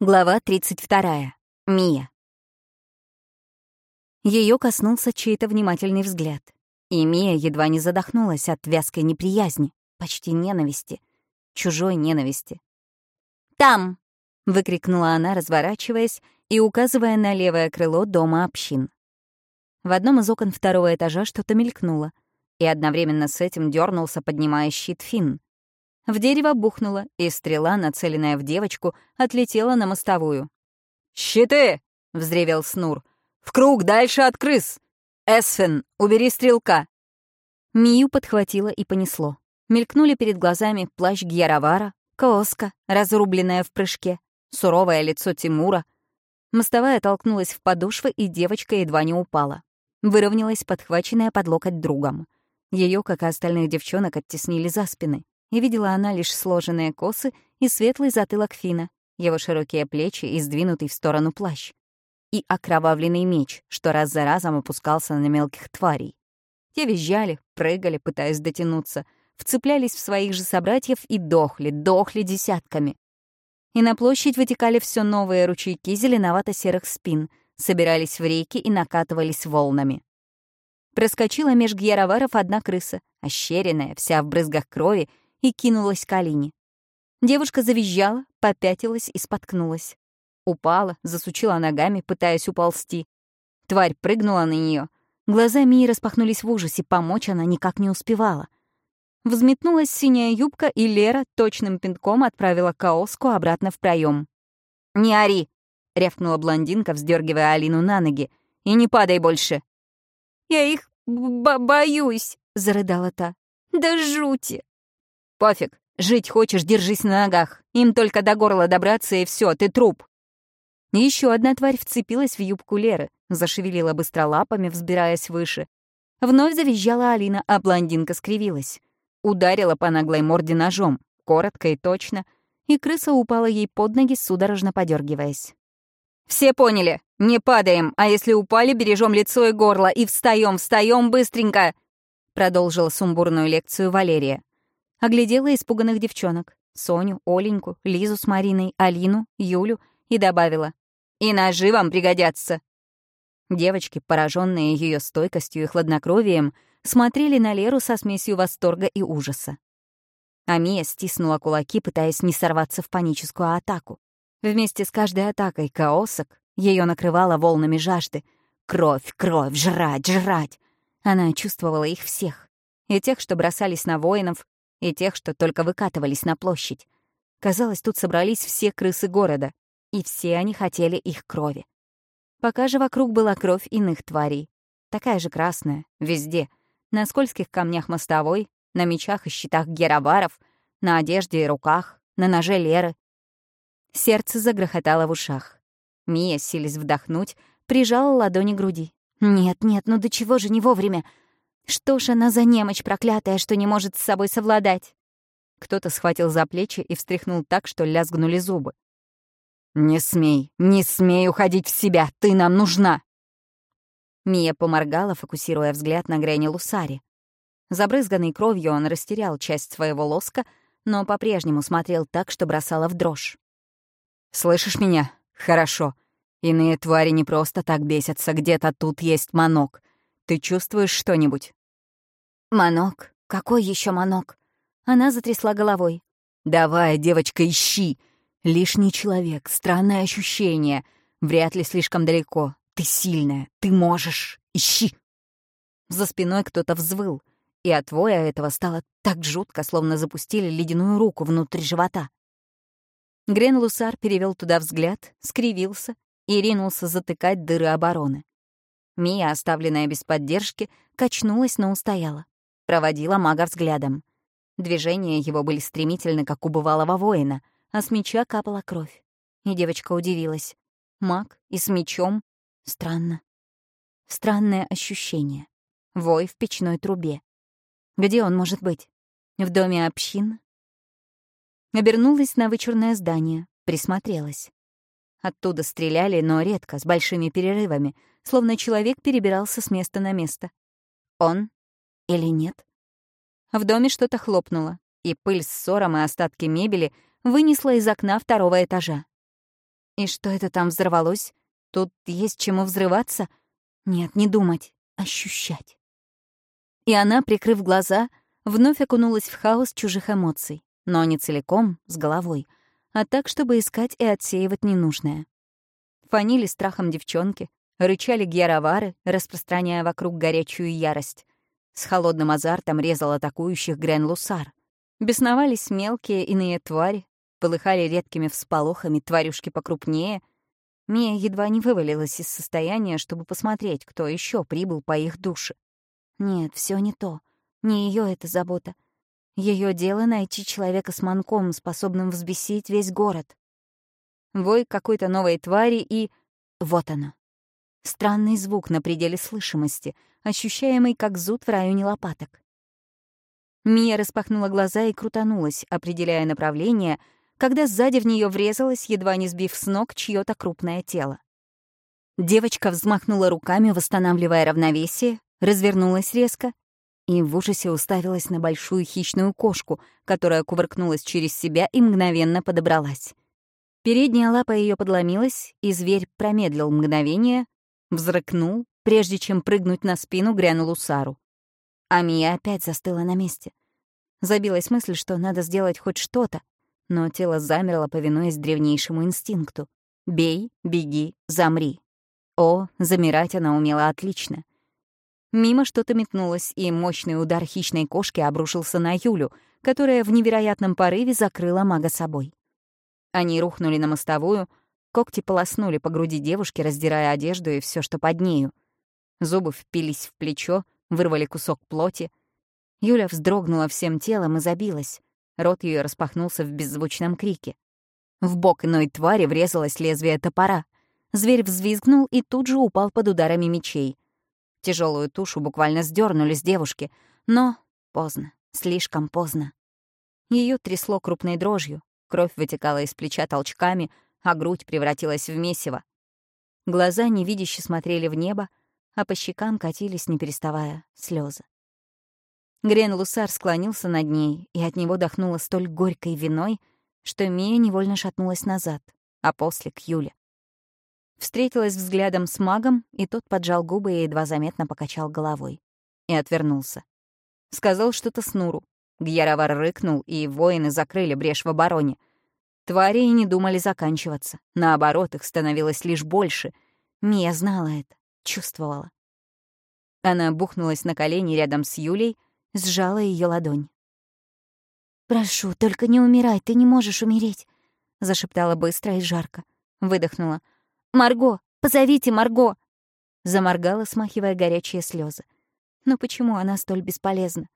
Глава 32. Мия. Ее коснулся чей-то внимательный взгляд, и Мия едва не задохнулась от вязкой неприязни, почти ненависти, чужой ненависти. «Там!» — выкрикнула она, разворачиваясь и указывая на левое крыло дома общин. В одном из окон второго этажа что-то мелькнуло, и одновременно с этим дернулся, поднимая щит Финн. В дерево бухнуло, и стрела, нацеленная в девочку, отлетела на мостовую. «Щиты!» — взревел Снур. «В круг дальше от крыс! Эсфен, убери стрелка!» Мию подхватило и понесло. Мелькнули перед глазами плащ Гьяровара, Кооска, разрубленная в прыжке, суровое лицо Тимура. Мостовая толкнулась в подошвы, и девочка едва не упала. Выровнялась, подхваченная под локоть другом. Ее, как и остальных девчонок, оттеснили за спины и видела она лишь сложенные косы и светлый затылок Фина, его широкие плечи и сдвинутый в сторону плащ. И окровавленный меч, что раз за разом опускался на мелких тварей. Те визжали, прыгали, пытаясь дотянуться, вцеплялись в своих же собратьев и дохли, дохли десятками. И на площадь вытекали все новые ручейки зеленовато-серых спин, собирались в реки и накатывались волнами. Проскочила меж гьяроваров одна крыса, ощеренная, вся в брызгах крови и кинулась к Алине. Девушка завизжала, попятилась и споткнулась. Упала, засучила ногами, пытаясь уползти. Тварь прыгнула на нее. Глаза Мии распахнулись в ужасе, помочь она никак не успевала. Взметнулась синяя юбка, и Лера точным пинком отправила Каоску обратно в проем. «Не ори!» — рявкнула блондинка, вздергивая Алину на ноги. «И не падай больше!» «Я их боюсь!» — зарыдала та. «Да жути!» «Пофиг. Жить хочешь, держись на ногах. Им только до горла добраться, и все, ты труп». Еще одна тварь вцепилась в юбку Леры, зашевелила быстро лапами, взбираясь выше. Вновь завизжала Алина, а блондинка скривилась. Ударила по наглой морде ножом, коротко и точно, и крыса упала ей под ноги, судорожно подергиваясь. «Все поняли. Не падаем, а если упали, бережем лицо и горло и встаем, встаем быстренько!» Продолжила сумбурную лекцию Валерия. Оглядела испуганных девчонок. Соню, Оленьку, Лизу с Мариной, Алину, Юлю и добавила. «И ножи вам пригодятся!» Девочки, пораженные ее стойкостью и хладнокровием, смотрели на Леру со смесью восторга и ужаса. Амия стиснула кулаки, пытаясь не сорваться в паническую атаку. Вместе с каждой атакой каосок ее накрывала волнами жажды. Кровь, кровь, жрать, жрать. Она чувствовала их всех. И тех, что бросались на воинов, и тех, что только выкатывались на площадь. Казалось, тут собрались все крысы города, и все они хотели их крови. Пока же вокруг была кровь иных тварей. Такая же красная, везде. На скользких камнях мостовой, на мечах и щитах геробаров, на одежде и руках, на ноже Леры. Сердце загрохотало в ушах. Мия, силясь вдохнуть, прижала ладони груди. «Нет, нет, ну до чего же не вовремя? Что ж она за немочь проклятая, что не может с собой совладать? Кто-то схватил за плечи и встряхнул так, что лязгнули зубы. «Не смей, не смей уходить в себя, ты нам нужна!» Мия поморгала, фокусируя взгляд на Грэни Лусари. Забрызганный кровью он растерял часть своего лоска, но по-прежнему смотрел так, что бросала в дрожь. «Слышишь меня? Хорошо. Иные твари не просто так бесятся, где-то тут есть манок. Ты чувствуешь что-нибудь?» «Манок? Какой еще манок?» Она затрясла головой. «Давай, девочка, ищи! Лишний человек, странное ощущение. Вряд ли слишком далеко. Ты сильная, ты можешь. Ищи!» За спиной кто-то взвыл, и от воя этого стало так жутко, словно запустили ледяную руку внутрь живота. Грен Лусар перевел туда взгляд, скривился и ринулся затыкать дыры обороны. Мия, оставленная без поддержки, качнулась, но устояла проводила мага взглядом. Движения его были стремительны, как у бывалого воина, а с меча капала кровь. И девочка удивилась. Маг и с мечом? Странно. Странное ощущение. Вой в печной трубе. Где он может быть? В доме общин? Обернулась на вычурное здание, присмотрелась. Оттуда стреляли, но редко, с большими перерывами, словно человек перебирался с места на место. Он или нет. В доме что-то хлопнуло, и пыль с ссором и остатки мебели вынесла из окна второго этажа. И что это там взорвалось? Тут есть чему взрываться? Нет, не думать, ощущать. И она, прикрыв глаза, вновь окунулась в хаос чужих эмоций, но не целиком, с головой, а так, чтобы искать и отсеивать ненужное. Фанили страхом девчонки, рычали гьяровары, распространяя вокруг горячую ярость. С холодным азартом резал атакующих Грен Лусар. Бесновались мелкие иные твари, полыхали редкими всполохами тварюшки покрупнее. Мия едва не вывалилась из состояния, чтобы посмотреть, кто еще прибыл по их душе. Нет, все не то. Не ее это забота. Ее дело — найти человека с манком, способным взбесить весь город. Вой какой-то новой твари и... Вот оно. Странный звук на пределе слышимости, ощущаемый как зуд в районе лопаток. Мия распахнула глаза и крутанулась, определяя направление, когда сзади в нее врезалась, едва не сбив с ног, чье то крупное тело. Девочка взмахнула руками, восстанавливая равновесие, развернулась резко и в ужасе уставилась на большую хищную кошку, которая кувыркнулась через себя и мгновенно подобралась. Передняя лапа ее подломилась, и зверь промедлил мгновение, взрыкнул, прежде чем прыгнуть на спину грянул Усару. А Мия опять застыла на месте. Забилась мысль, что надо сделать хоть что-то, но тело замерло, повинуясь древнейшему инстинкту. «Бей, беги, замри». О, замирать она умела отлично. Мимо что-то метнулось, и мощный удар хищной кошки обрушился на Юлю, которая в невероятном порыве закрыла мага собой. Они рухнули на мостовую, когти полоснули по груди девушки, раздирая одежду и все, что под нею. Зубы впились в плечо, вырвали кусок плоти. Юля вздрогнула всем телом и забилась. Рот ее распахнулся в беззвучном крике. В бок иной твари врезалось лезвие топора. Зверь взвизгнул и тут же упал под ударами мечей — Тяжелую тушу буквально сдернули с девушки, но поздно, слишком поздно. Ее трясло крупной дрожью, кровь вытекала из плеча толчками, а грудь превратилась в месиво. Глаза невидяще смотрели в небо, а по щекам катились, не переставая, слезы. Грен Лусар склонился над ней, и от него дохнуло столь горькой виной, что Мия невольно шатнулась назад, а после — к Юле. Встретилась взглядом с магом, и тот поджал губы и едва заметно покачал головой. И отвернулся. Сказал что-то Снуру. Гьяровар рыкнул, и воины закрыли брешь в обороне. Твари и не думали заканчиваться. Наоборот, их становилось лишь больше. Мия знала это, чувствовала. Она бухнулась на колени рядом с Юлей, сжала ее ладонь. «Прошу, только не умирай, ты не можешь умереть», — зашептала быстро и жарко. Выдохнула. «Марго! Позовите Марго!» Заморгала, смахивая горячие слезы. Но почему она столь бесполезна?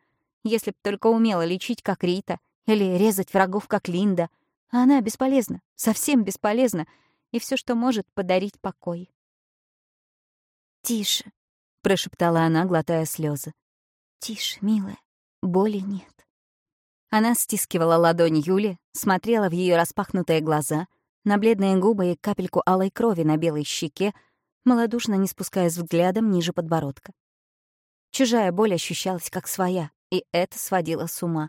Если б только умела лечить, как Рита, или резать врагов, как Линда. А она бесполезна, совсем бесполезна, и все, что может, подарить покой. «Тише», — прошептала она, глотая слезы. «Тише, милая, боли нет». Она стискивала ладонь Юли, смотрела в ее распахнутые глаза — на бледные губы и капельку алой крови на белой щеке, малодушно не спускаясь взглядом ниже подбородка. Чужая боль ощущалась как своя, и это сводило с ума.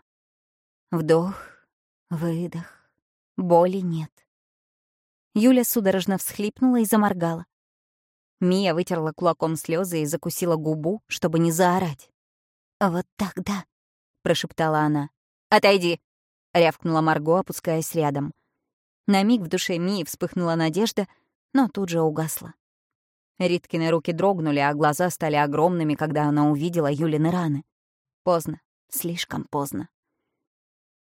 Вдох, выдох, боли нет. Юля судорожно всхлипнула и заморгала. Мия вытерла кулаком слезы и закусила губу, чтобы не заорать. «Вот так, да», — прошептала она. «Отойди!» — рявкнула Марго, опускаясь рядом. На миг в душе Мии вспыхнула надежда, но тут же угасла. Риткины руки дрогнули, а глаза стали огромными, когда она увидела Юлины раны. Поздно, слишком поздно.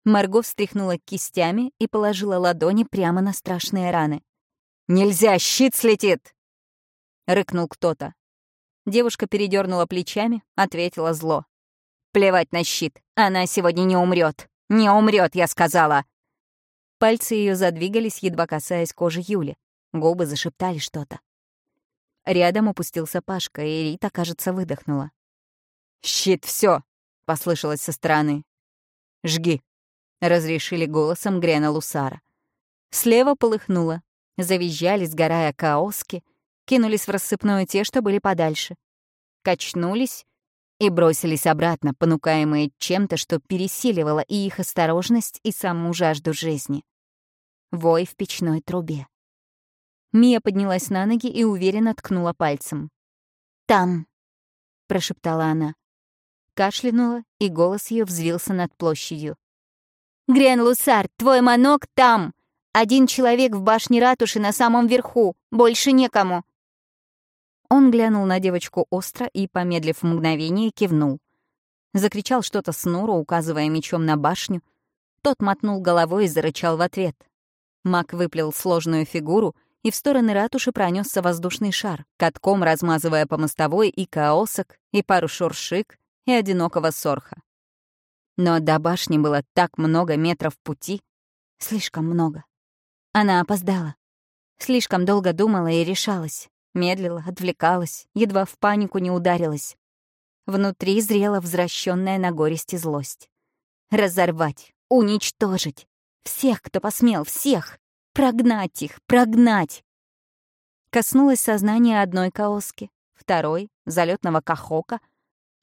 Марго встряхнула кистями и положила ладони прямо на страшные раны. «Нельзя, щит слетит!» — рыкнул кто-то. Девушка передернула плечами, ответила зло. «Плевать на щит, она сегодня не умрет. Не умрет, я сказала!» Пальцы ее задвигались, едва касаясь кожи Юли. Губы зашептали что-то. Рядом упустился Пашка, и Рита, кажется, выдохнула. «Щит, все! послышалось со стороны. «Жги!» — разрешили голосом Грена Лусара. Слева полыхнуло. Завизжали, сгорая каоски, кинулись в рассыпную те, что были подальше. Качнулись и бросились обратно, понукаемые чем-то, что пересиливало и их осторожность, и саму жажду жизни вой в печной трубе. Мия поднялась на ноги и уверенно ткнула пальцем. «Там», — прошептала она. Кашлянула, и голос ее взвился над площадью. «Грен Лусар, твой манок там! Один человек в башне ратуши на самом верху, больше некому!» Он глянул на девочку остро и, помедлив мгновение, кивнул. Закричал что-то Снуру, указывая мечом на башню. Тот мотнул головой и зарычал в ответ. Маг выплел сложную фигуру, и в стороны ратуши пронесся воздушный шар, катком размазывая по мостовой и каосок, и пару шуршик, и одинокого сорха. Но до башни было так много метров пути, слишком много. Она опоздала. Слишком долго думала и решалась, медлила, отвлекалась, едва в панику не ударилась. Внутри зрела возвращенная на горести злость. Разорвать, уничтожить. Всех, кто посмел, всех. Прогнать их, прогнать. Коснулась сознания одной каоски, второй — залетного кахока.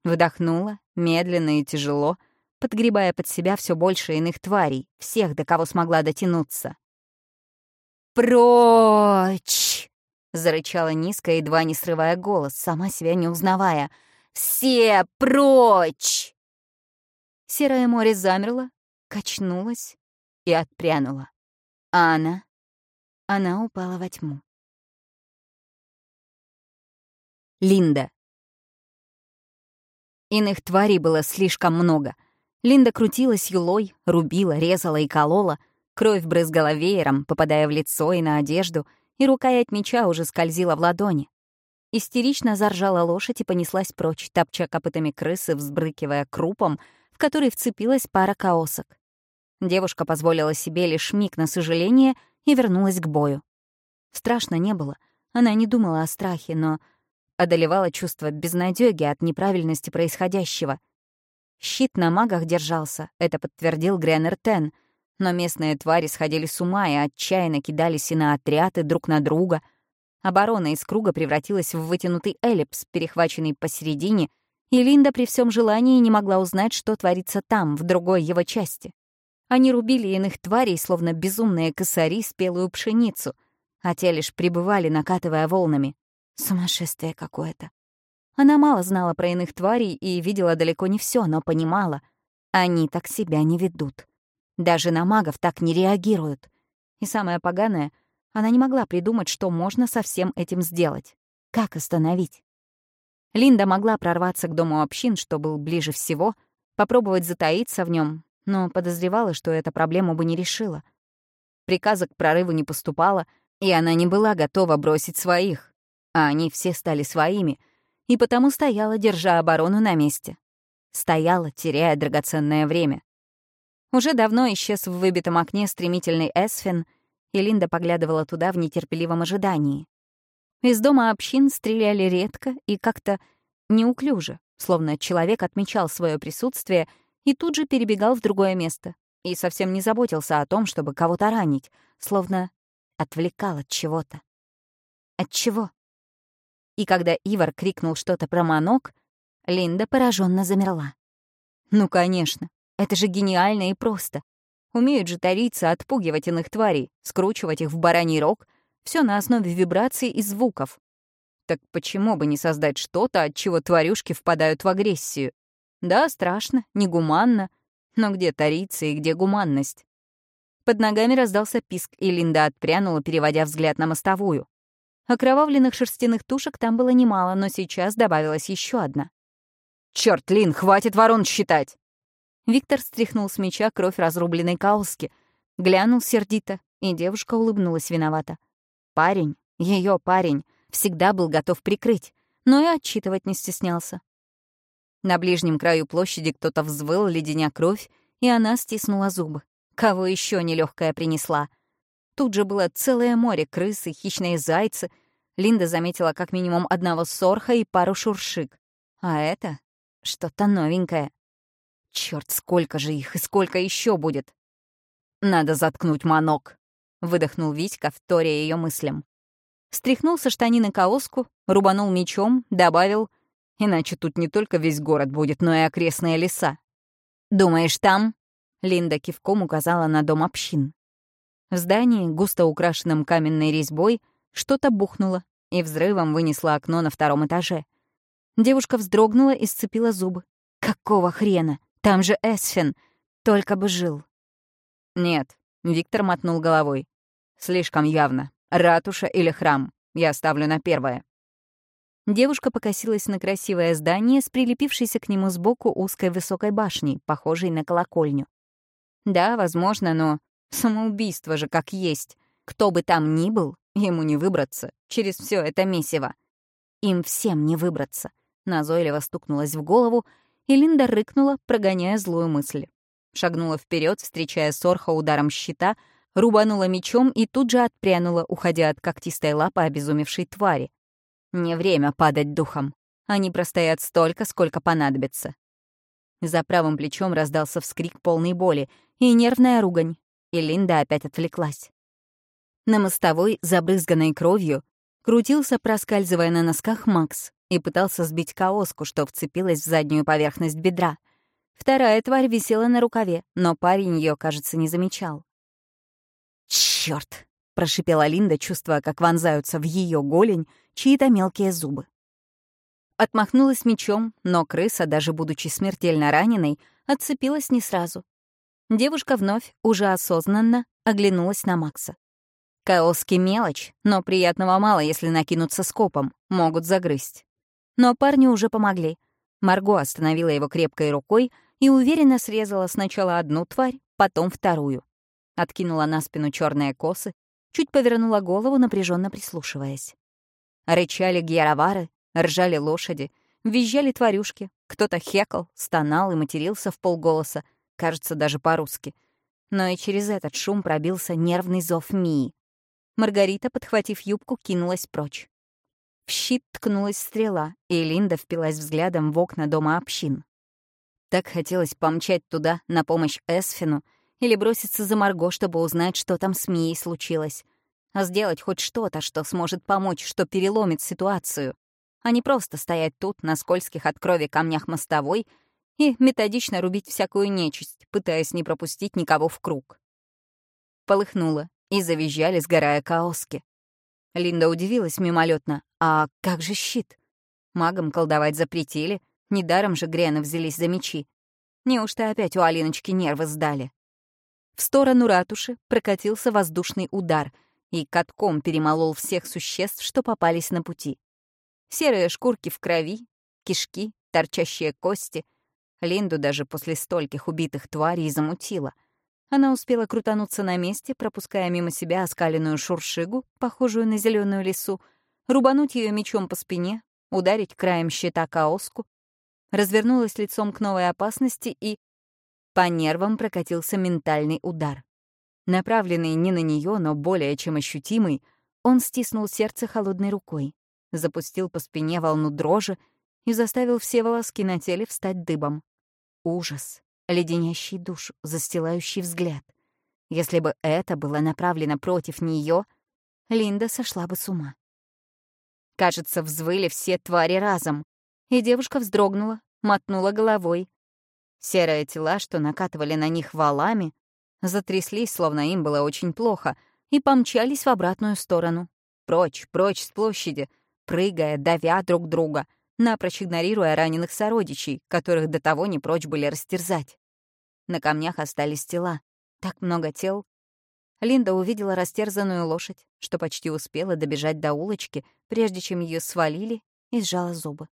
Вдохнула, медленно и тяжело, подгребая под себя все больше иных тварей, всех, до кого смогла дотянуться. «Прочь!» — зарычала низко, едва не срывая голос, сама себя не узнавая. «Все прочь!» Серое море замерло, качнулось и отпрянуло. А она? Она упала во тьму. Линда. Иных тварей было слишком много. Линда крутилась юлой, рубила, резала и колола. Кровь брызгала веером, попадая в лицо и на одежду, и рукоять меча уже скользила в ладони. Истерично заржала лошадь и понеслась прочь, топча копытами крысы, взбрыкивая крупом, в который вцепилась пара каосок. Девушка позволила себе лишь миг на сожаление и вернулась к бою. Страшно не было. Она не думала о страхе, но одолевало чувство безнадёги от неправильности происходящего. Щит на магах держался, это подтвердил Греннер Тен, но местные твари сходили с ума и отчаянно кидались и на отряды друг на друга. Оборона из круга превратилась в вытянутый эллипс, перехваченный посередине, и Линда при всем желании не могла узнать, что творится там, в другой его части. Они рубили иных тварей, словно безумные косари, спелую пшеницу, а те лишь пребывали, накатывая волнами. Сумасшествие какое-то. Она мало знала про иных тварей и видела далеко не все, но понимала. Они так себя не ведут. Даже на магов так не реагируют. И самое поганое, она не могла придумать, что можно со всем этим сделать. Как остановить? Линда могла прорваться к дому общин, что был ближе всего, попробовать затаиться в нем, но подозревала, что эта проблему бы не решила. Приказа к прорыву не поступало, и она не была готова бросить своих. А они все стали своими, и потому стояла, держа оборону на месте. Стояла, теряя драгоценное время. Уже давно исчез в выбитом окне стремительный Эсфин, и Линда поглядывала туда в нетерпеливом ожидании. Из дома общин стреляли редко и как-то неуклюже, словно человек отмечал свое присутствие — и тут же перебегал в другое место. И совсем не заботился о том, чтобы кого-то ранить, словно отвлекал от чего-то. От чего? И когда Ивар крикнул что-то про манок, Линда пораженно замерла. Ну, конечно, это же гениально и просто. Умеют же тарийцы отпугивать иных тварей, скручивать их в бараний рог, все на основе вибраций и звуков. Так почему бы не создать что-то, от чего тварюшки впадают в агрессию? Да, страшно, негуманно. Но где тарица и где гуманность? Под ногами раздался писк, и Линда отпрянула, переводя взгляд на мостовую. Окровавленных шерстяных тушек там было немало, но сейчас добавилась еще одна. «Чёрт, Лин, хватит ворон считать!» Виктор стряхнул с меча кровь разрубленной каоски, глянул сердито, и девушка улыбнулась виновато. Парень, ее парень, всегда был готов прикрыть, но и отчитывать не стеснялся. На ближнем краю площади кто-то взвыл, леденя кровь, и она стиснула зубы. Кого еще нелегкая принесла? Тут же было целое море крыс и хищные зайцы. Линда заметила как минимум одного сорха и пару шуршик. А это что-то новенькое. Черт, сколько же их и сколько еще будет? Надо заткнуть манок, выдохнул Витька, вторя ее мыслям. Стряхнул со штанины каоску, рубанул мечом, добавил — Иначе тут не только весь город будет, но и окрестные леса. «Думаешь, там?» — Линда кивком указала на дом общин. В здании, густо украшенном каменной резьбой, Что-то бухнуло, и взрывом вынесло окно на втором этаже. Девушка вздрогнула и сцепила зубы. «Какого хрена? Там же Эсфин! Только бы жил!» «Нет», — Виктор мотнул головой. «Слишком явно. Ратуша или храм. Я ставлю на первое». Девушка покосилась на красивое здание с прилепившейся к нему сбоку узкой высокой башней, похожей на колокольню. Да, возможно, но самоубийство же как есть. Кто бы там ни был, ему не выбраться через все это месиво. Им всем не выбраться. Назойливо стукнулась в голову, и Линда рыкнула, прогоняя злую мысль. Шагнула вперед, встречая Сорха ударом щита, рубанула мечом и тут же отпрянула, уходя от когтистой лапы обезумевшей твари. Не время падать духом. Они простоят столько, сколько понадобится. За правым плечом раздался вскрик полной боли и нервная ругань, и Линда опять отвлеклась. На мостовой, забрызганной кровью, крутился, проскальзывая на носках, Макс и пытался сбить каоску, что вцепилась в заднюю поверхность бедра. Вторая тварь висела на рукаве, но парень ее, кажется, не замечал. Черт! прошипела Линда, чувствуя, как вонзаются в ее голень чьи-то мелкие зубы. Отмахнулась мечом, но крыса, даже будучи смертельно раненой, отцепилась не сразу. Девушка вновь, уже осознанно, оглянулась на Макса. Каоски мелочь, но приятного мало, если накинуться скопом, могут загрызть. Но парни уже помогли. Марго остановила его крепкой рукой и уверенно срезала сначала одну тварь, потом вторую. Откинула на спину черные косы, чуть повернула голову, напряженно прислушиваясь. Рычали гьяровары, ржали лошади, визжали тварюшки, кто-то хекал, стонал и матерился в полголоса, кажется, даже по-русски. Но и через этот шум пробился нервный зов Мии. Маргарита, подхватив юбку, кинулась прочь. В щит ткнулась стрела, и Линда впилась взглядом в окна дома общин. Так хотелось помчать туда, на помощь Эсфину, или броситься за Марго, чтобы узнать, что там с Мией случилось. А сделать хоть что-то, что сможет помочь, что переломит ситуацию. А не просто стоять тут, на скользких от крови камнях мостовой, и методично рубить всякую нечисть, пытаясь не пропустить никого в круг. Полыхнуло, и завизжали, сгорая каоски. Линда удивилась мимолетно. А как же щит? Магам колдовать запретили, недаром же Грены взялись за мечи. Неужто опять у Алиночки нервы сдали? В сторону ратуши прокатился воздушный удар и катком перемолол всех существ, что попались на пути. Серые шкурки в крови, кишки, торчащие кости. Линду даже после стольких убитых тварей замутила. Она успела крутануться на месте, пропуская мимо себя оскаленную шуршигу, похожую на зеленую лису, рубануть ее мечом по спине, ударить краем щита каоску, развернулась лицом к новой опасности и по нервам прокатился ментальный удар. Направленный не на нее, но более чем ощутимый, он стиснул сердце холодной рукой, запустил по спине волну дрожи и заставил все волоски на теле встать дыбом. Ужас, леденящий душу, застилающий взгляд. Если бы это было направлено против нее, Линда сошла бы с ума. Кажется, взвыли все твари разом, и девушка вздрогнула, мотнула головой, Серые тела, что накатывали на них валами, затряслись, словно им было очень плохо, и помчались в обратную сторону. Прочь, прочь с площади, прыгая, давя друг друга, напрочь игнорируя раненых сородичей, которых до того не прочь были растерзать. На камнях остались тела. Так много тел. Линда увидела растерзанную лошадь, что почти успела добежать до улочки, прежде чем ее свалили, и сжала зубы.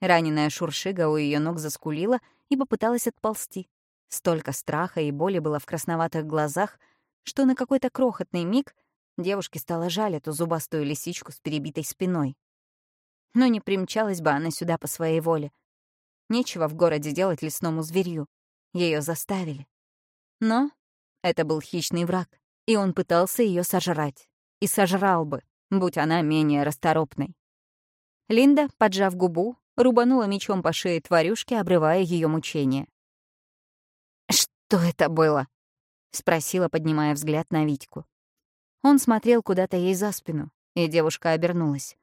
Раненая Шуршига у ее ног заскулила и попыталась отползти. Столько страха и боли было в красноватых глазах, что на какой-то крохотный миг девушке стало жаль эту зубастую лисичку с перебитой спиной. Но не примчалась бы она сюда по своей воле. Нечего в городе делать лесному зверью. Ее заставили. Но это был хищный враг, и он пытался ее сожрать. И сожрал бы, будь она менее расторопной. Линда, поджав губу, рубанула мечом по шее тварюшки, обрывая ее мучение. «Что это было?» — спросила, поднимая взгляд на Витьку. Он смотрел куда-то ей за спину, и девушка обернулась.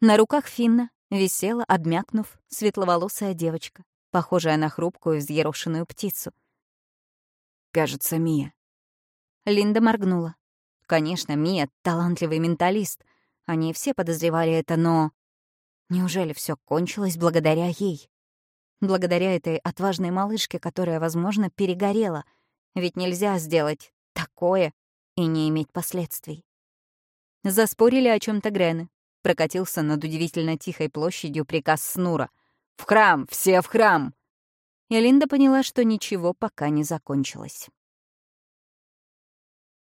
На руках Финна висела, обмякнув, светловолосая девочка, похожая на хрупкую взъерошенную птицу. «Кажется, Мия». Линда моргнула. Конечно, Мия — талантливый менталист. Они все подозревали это, но... Неужели все кончилось благодаря ей? Благодаря этой отважной малышке, которая, возможно, перегорела. Ведь нельзя сделать такое и не иметь последствий. Заспорили о чем то Грены. Прокатился над удивительно тихой площадью приказ Снура. «В храм! Все в храм!» И Линда поняла, что ничего пока не закончилось.